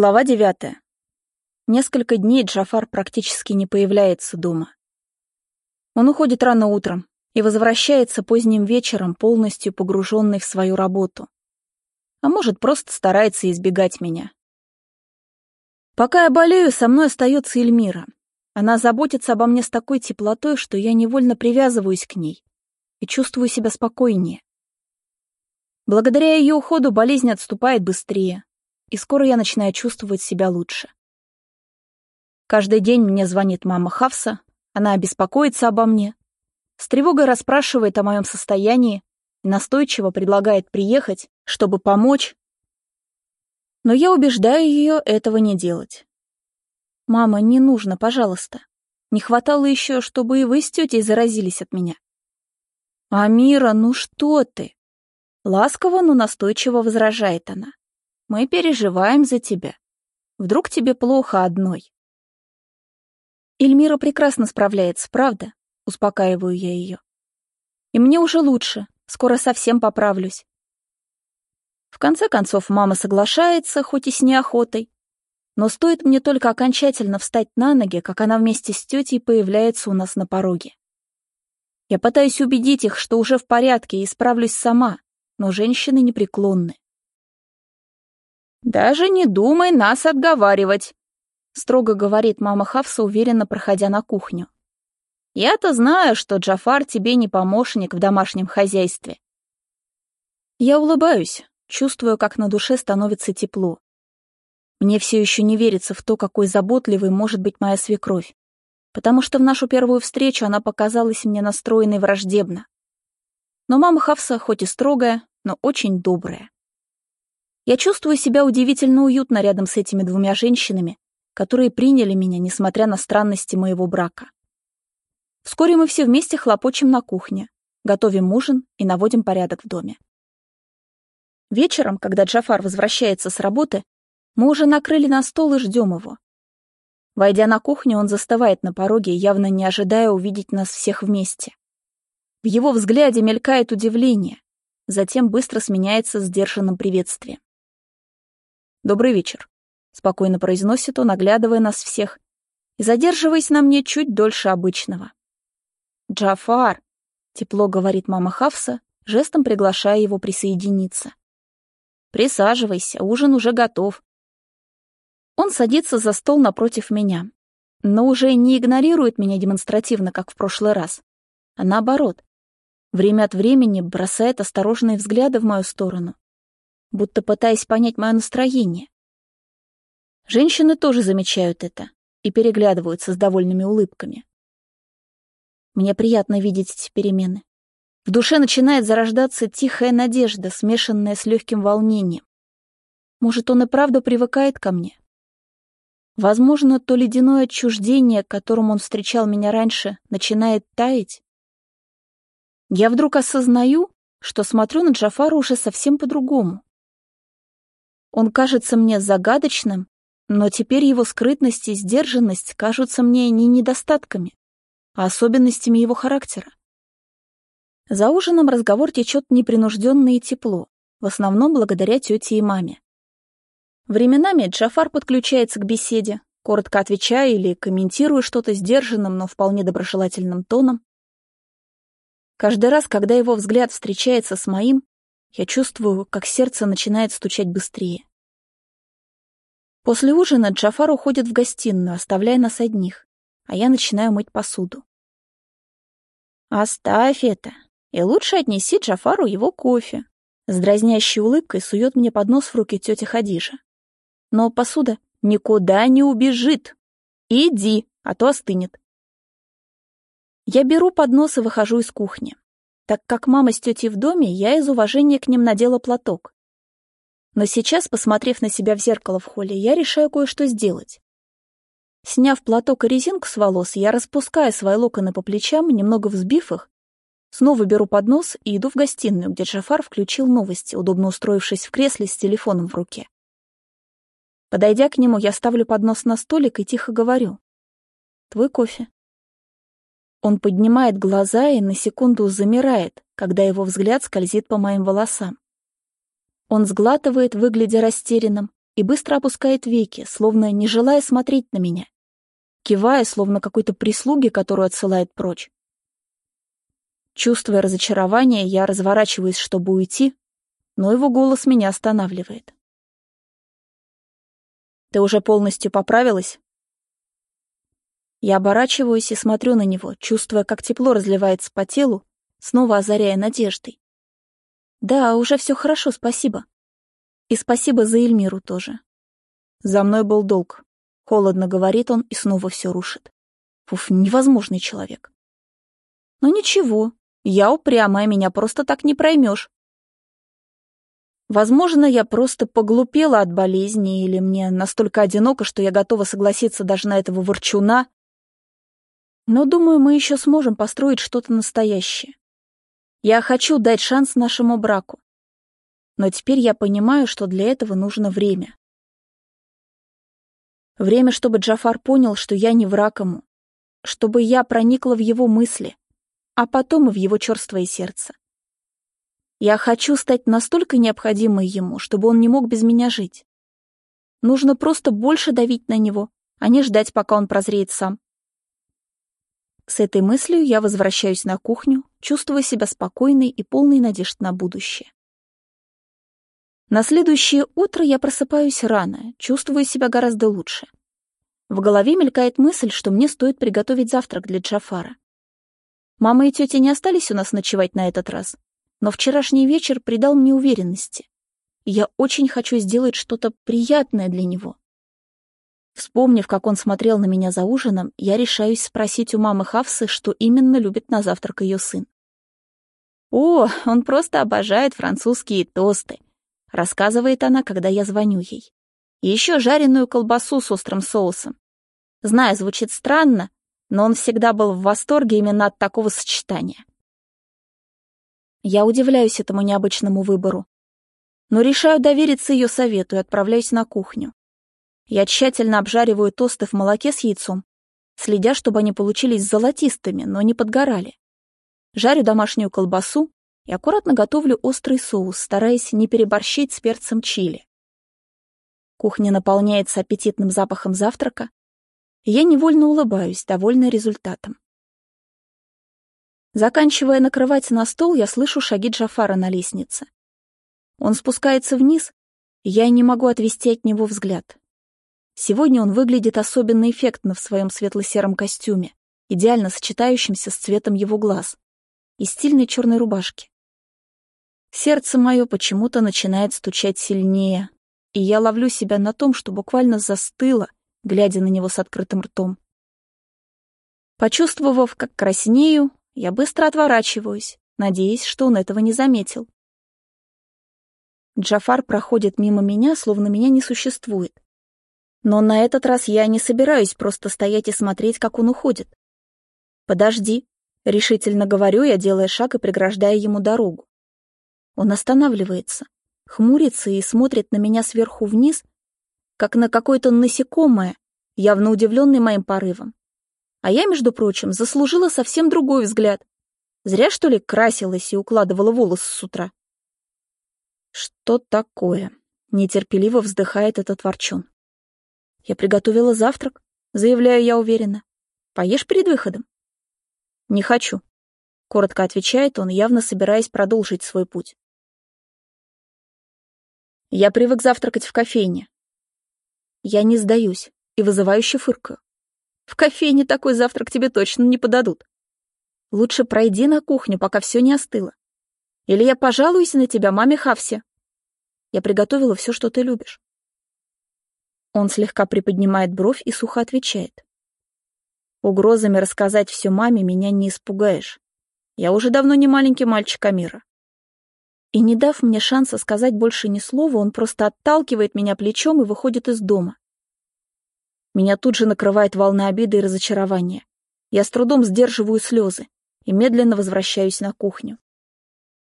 Глава девятая. Несколько дней Джафар практически не появляется дома. Он уходит рано утром и возвращается поздним вечером, полностью погруженный в свою работу. А может, просто старается избегать меня. Пока я болею, со мной остается Эльмира. Она заботится обо мне с такой теплотой, что я невольно привязываюсь к ней и чувствую себя спокойнее. Благодаря ее уходу болезнь отступает быстрее, и скоро я начинаю чувствовать себя лучше. Каждый день мне звонит мама Хавса, она беспокоится обо мне, с тревогой расспрашивает о моем состоянии и настойчиво предлагает приехать, чтобы помочь. Но я убеждаю ее этого не делать. «Мама, не нужно, пожалуйста. Не хватало еще, чтобы и вы с тетей заразились от меня». «Амира, ну что ты?» Ласково, но настойчиво возражает она. Мы переживаем за тебя. Вдруг тебе плохо одной?» Эльмира прекрасно справляется, правда? Успокаиваю я ее. И мне уже лучше, скоро совсем поправлюсь. В конце концов, мама соглашается, хоть и с неохотой. Но стоит мне только окончательно встать на ноги, как она вместе с тетей появляется у нас на пороге. Я пытаюсь убедить их, что уже в порядке и справлюсь сама, но женщины непреклонны. «Даже не думай нас отговаривать», — строго говорит мама Хавса, уверенно проходя на кухню. «Я-то знаю, что Джафар тебе не помощник в домашнем хозяйстве». Я улыбаюсь, чувствую, как на душе становится тепло. Мне все еще не верится в то, какой заботливой может быть моя свекровь, потому что в нашу первую встречу она показалась мне настроенной враждебно. Но мама Хавса хоть и строгая, но очень добрая. Я чувствую себя удивительно уютно рядом с этими двумя женщинами, которые приняли меня, несмотря на странности моего брака. Вскоре мы все вместе хлопочем на кухне, готовим ужин и наводим порядок в доме. Вечером, когда Джафар возвращается с работы, мы уже накрыли на стол и ждем его. Войдя на кухню, он застывает на пороге, явно не ожидая увидеть нас всех вместе. В его взгляде мелькает удивление, затем быстро сменяется сдержанным приветствием. «Добрый вечер», — спокойно произносит он, оглядывая нас всех и задерживаясь на мне чуть дольше обычного. «Джафар», — тепло говорит мама Хавса, жестом приглашая его присоединиться. «Присаживайся, ужин уже готов». Он садится за стол напротив меня, но уже не игнорирует меня демонстративно, как в прошлый раз, а наоборот, время от времени бросает осторожные взгляды в мою сторону, будто пытаясь понять мое настроение. Женщины тоже замечают это и переглядываются с довольными улыбками. Мне приятно видеть эти перемены. В душе начинает зарождаться тихая надежда, смешанная с легким волнением. Может, он и правда привыкает ко мне? Возможно, то ледяное отчуждение, которым он встречал меня раньше, начинает таять? Я вдруг осознаю, что смотрю на Джафара уже совсем по-другому. Он кажется мне загадочным, но теперь его скрытность и сдержанность кажутся мне не недостатками, а особенностями его характера. За ужином разговор течет непринужденно и тепло, в основном благодаря тете и маме. Временами Джафар подключается к беседе, коротко отвечая или комментируя что-то сдержанным, но вполне доброжелательным тоном. Каждый раз, когда его взгляд встречается с моим, я чувствую, как сердце начинает стучать быстрее. После ужина Джафар уходит в гостиную, оставляя нас одних, а я начинаю мыть посуду. «Оставь это, и лучше отнеси Джафару его кофе», с дразнящей улыбкой сует мне поднос в руки тетя Хадижа. Но посуда никуда не убежит. Иди, а то остынет. Я беру поднос и выхожу из кухни. Так как мама с тетей в доме, я из уважения к ним надела платок. Но сейчас, посмотрев на себя в зеркало в холле, я решаю кое-что сделать. Сняв платок и резинку с волос, я распускаю свои локоны по плечам, немного взбив их, снова беру поднос и иду в гостиную, где Джафар включил новости, удобно устроившись в кресле с телефоном в руке. Подойдя к нему, я ставлю поднос на столик и тихо говорю. «Твой кофе». Он поднимает глаза и на секунду замирает, когда его взгляд скользит по моим волосам. Он сглатывает, выглядя растерянным, и быстро опускает веки, словно не желая смотреть на меня, кивая, словно какой-то прислуги, которую отсылает прочь. Чувствуя разочарование, я разворачиваюсь, чтобы уйти, но его голос меня останавливает. «Ты уже полностью поправилась?» Я оборачиваюсь и смотрю на него, чувствуя, как тепло разливается по телу, снова озаряя надеждой. «Да, уже все хорошо, спасибо. И спасибо за Эльмиру тоже. За мной был долг. Холодно говорит он и снова все рушит. Уф, невозможный человек. Но ничего, я упрямая, меня просто так не проймешь. Возможно, я просто поглупела от болезни, или мне настолько одиноко, что я готова согласиться даже на этого ворчуна. Но, думаю, мы еще сможем построить что-то настоящее. Я хочу дать шанс нашему браку. Но теперь я понимаю, что для этого нужно время. Время, чтобы Джафар понял, что я не враг ему, чтобы я проникла в его мысли, а потом и в его черствое сердце. Я хочу стать настолько необходимой ему, чтобы он не мог без меня жить. Нужно просто больше давить на него, а не ждать, пока он прозреет сам. С этой мыслью я возвращаюсь на кухню, чувствуя себя спокойной и полной надежд на будущее. На следующее утро я просыпаюсь рано, чувствую себя гораздо лучше. В голове мелькает мысль, что мне стоит приготовить завтрак для Джафара. Мама и тетя не остались у нас ночевать на этот раз, но вчерашний вечер придал мне уверенности. Я очень хочу сделать что-то приятное для него. Вспомнив, как он смотрел на меня за ужином, я решаюсь спросить у мамы Хавсы, что именно любит на завтрак ее сын. «О, он просто обожает французские тосты», — рассказывает она, когда я звоню ей. «И еще жареную колбасу с острым соусом. Знаю, звучит странно, но он всегда был в восторге именно от такого сочетания. Я удивляюсь этому необычному выбору, но решаю довериться ее совету и отправляюсь на кухню. Я тщательно обжариваю тосты в молоке с яйцом, следя, чтобы они получились золотистыми, но не подгорали. Жарю домашнюю колбасу и аккуратно готовлю острый соус, стараясь не переборщить с перцем чили. Кухня наполняется аппетитным запахом завтрака, я невольно улыбаюсь, довольная результатом. Заканчивая накрывать на стол, я слышу шаги Джафара на лестнице. Он спускается вниз, и я не могу отвести от него взгляд. Сегодня он выглядит особенно эффектно в своем светло-сером костюме, идеально сочетающемся с цветом его глаз, и стильной черной рубашке. Сердце мое почему-то начинает стучать сильнее, и я ловлю себя на том, что буквально застыло, глядя на него с открытым ртом. Почувствовав, как краснею, я быстро отворачиваюсь, надеясь, что он этого не заметил. Джафар проходит мимо меня, словно меня не существует. Но на этот раз я не собираюсь просто стоять и смотреть, как он уходит. «Подожди», — решительно говорю я, делая шаг и преграждая ему дорогу. Он останавливается, хмурится и смотрит на меня сверху вниз, как на какое-то насекомое, явно удивленный моим порывом. А я, между прочим, заслужила совсем другой взгляд. Зря, что ли, красилась и укладывала волосы с утра. Что такое? Нетерпеливо вздыхает этот ворчун. Я приготовила завтрак, заявляю я уверенно. Поешь перед выходом? Не хочу. Коротко отвечает он, явно собираясь продолжить свой путь. Я привык завтракать в кофейне, я не сдаюсь и вызывающе фыркаю. В кофейне такой завтрак тебе точно не подадут. Лучше пройди на кухню, пока все не остыло. Или я пожалуюсь на тебя маме Хавсе. Я приготовила все, что ты любишь. Он слегка приподнимает бровь и сухо отвечает. Угрозами рассказать все маме меня не испугаешь. Я уже давно не маленький мальчик Амира. И не дав мне шанса сказать больше ни слова, он просто отталкивает меня плечом и выходит из дома. Меня тут же накрывает волна обиды и разочарования. Я с трудом сдерживаю слезы и медленно возвращаюсь на кухню.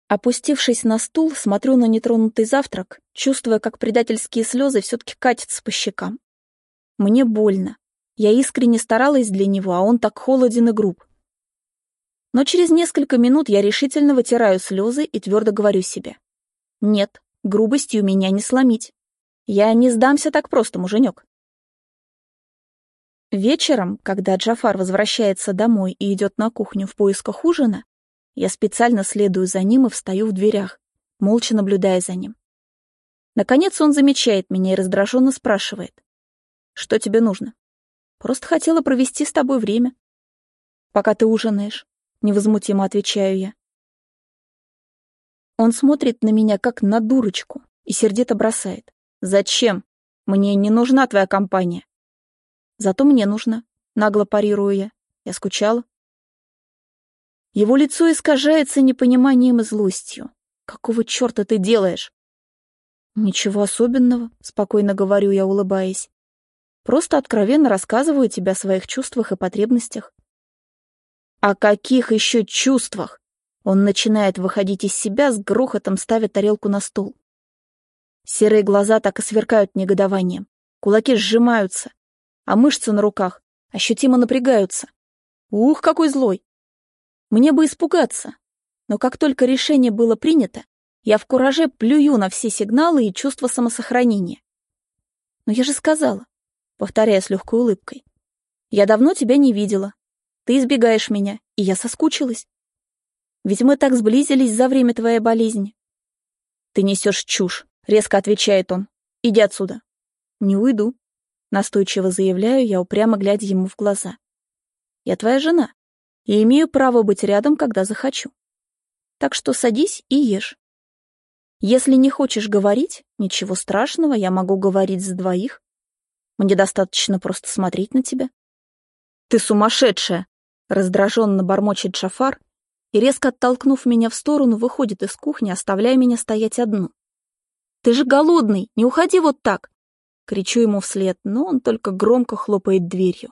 Опустившись на стул, смотрю на нетронутый завтрак, чувствуя, как предательские слезы все-таки катятся по щекам. Мне больно. Я искренне старалась для него, а он так холоден и груб. Но через несколько минут я решительно вытираю слезы и твердо говорю себе. Нет, грубостью меня не сломить. Я не сдамся так просто, муженек. Вечером, когда Джафар возвращается домой и идет на кухню в поисках ужина, я специально следую за ним и встаю в дверях, молча наблюдая за ним. Наконец он замечает меня и раздраженно спрашивает. «Что тебе нужно?» «Просто хотела провести с тобой время». «Пока ты ужинаешь», — невозмутимо отвечаю я. Он смотрит на меня, как на дурочку, и сердито бросает. «Зачем? Мне не нужна твоя компания». «Зато мне нужна», — нагло парирую я. Я скучала. Его лицо искажается непониманием и злостью. «Какого черта ты делаешь?» «Ничего особенного», — спокойно говорю я, улыбаясь. «Просто откровенно рассказываю тебе о своих чувствах и потребностях». «О каких еще чувствах?» Он начинает выходить из себя, с грохотом ставя тарелку на стол. Серые глаза так и сверкают негодованием. Кулаки сжимаются, а мышцы на руках ощутимо напрягаются. Ух, какой злой! Мне бы испугаться, но как только решение было принято, я в кураже плюю на все сигналы и чувство самосохранения. Но я же сказала, повторяя с легкой улыбкой, я давно тебя не видела. Ты избегаешь меня, и я соскучилась. Ведь мы так сблизились за время твоей болезни. Ты несешь чушь, резко отвечает он. Иди отсюда. Не уйду. Настойчиво заявляю я, упрямо глядя ему в глаза. Я твоя жена и имею право быть рядом, когда захочу. Так что садись и ешь. Если не хочешь говорить, ничего страшного, я могу говорить за двоих. Мне достаточно просто смотреть на тебя. Ты сумасшедшая! Раздраженно бормочет Джафар и, резко оттолкнув меня в сторону, выходит из кухни, оставляя меня стоять одну. «Ты же голодный! Не уходи вот так!» Кричу ему вслед, но он только громко хлопает дверью.